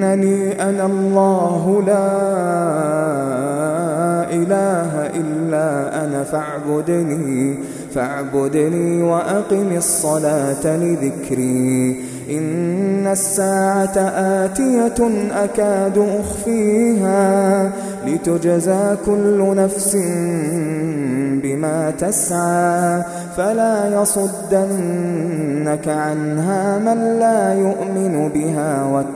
إنني أنا الله لا إله إلا أنا فاعبدني فاعبدني وأقم الصلاة لذكري. إن الساعة آتية أكاد أخفيها لتجزى كل نفس بما تسعى. فلا يصدنك عنها من لا يؤمن بها وت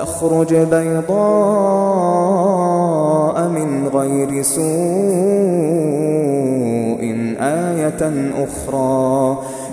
تخرج بيضاء من غير سوء آية أخرى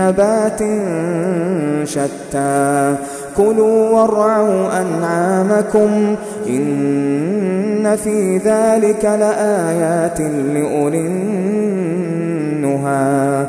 نبات شتى. كلوا وارعوا أنعامكم إن في ذلك لآيات لأولي النهى.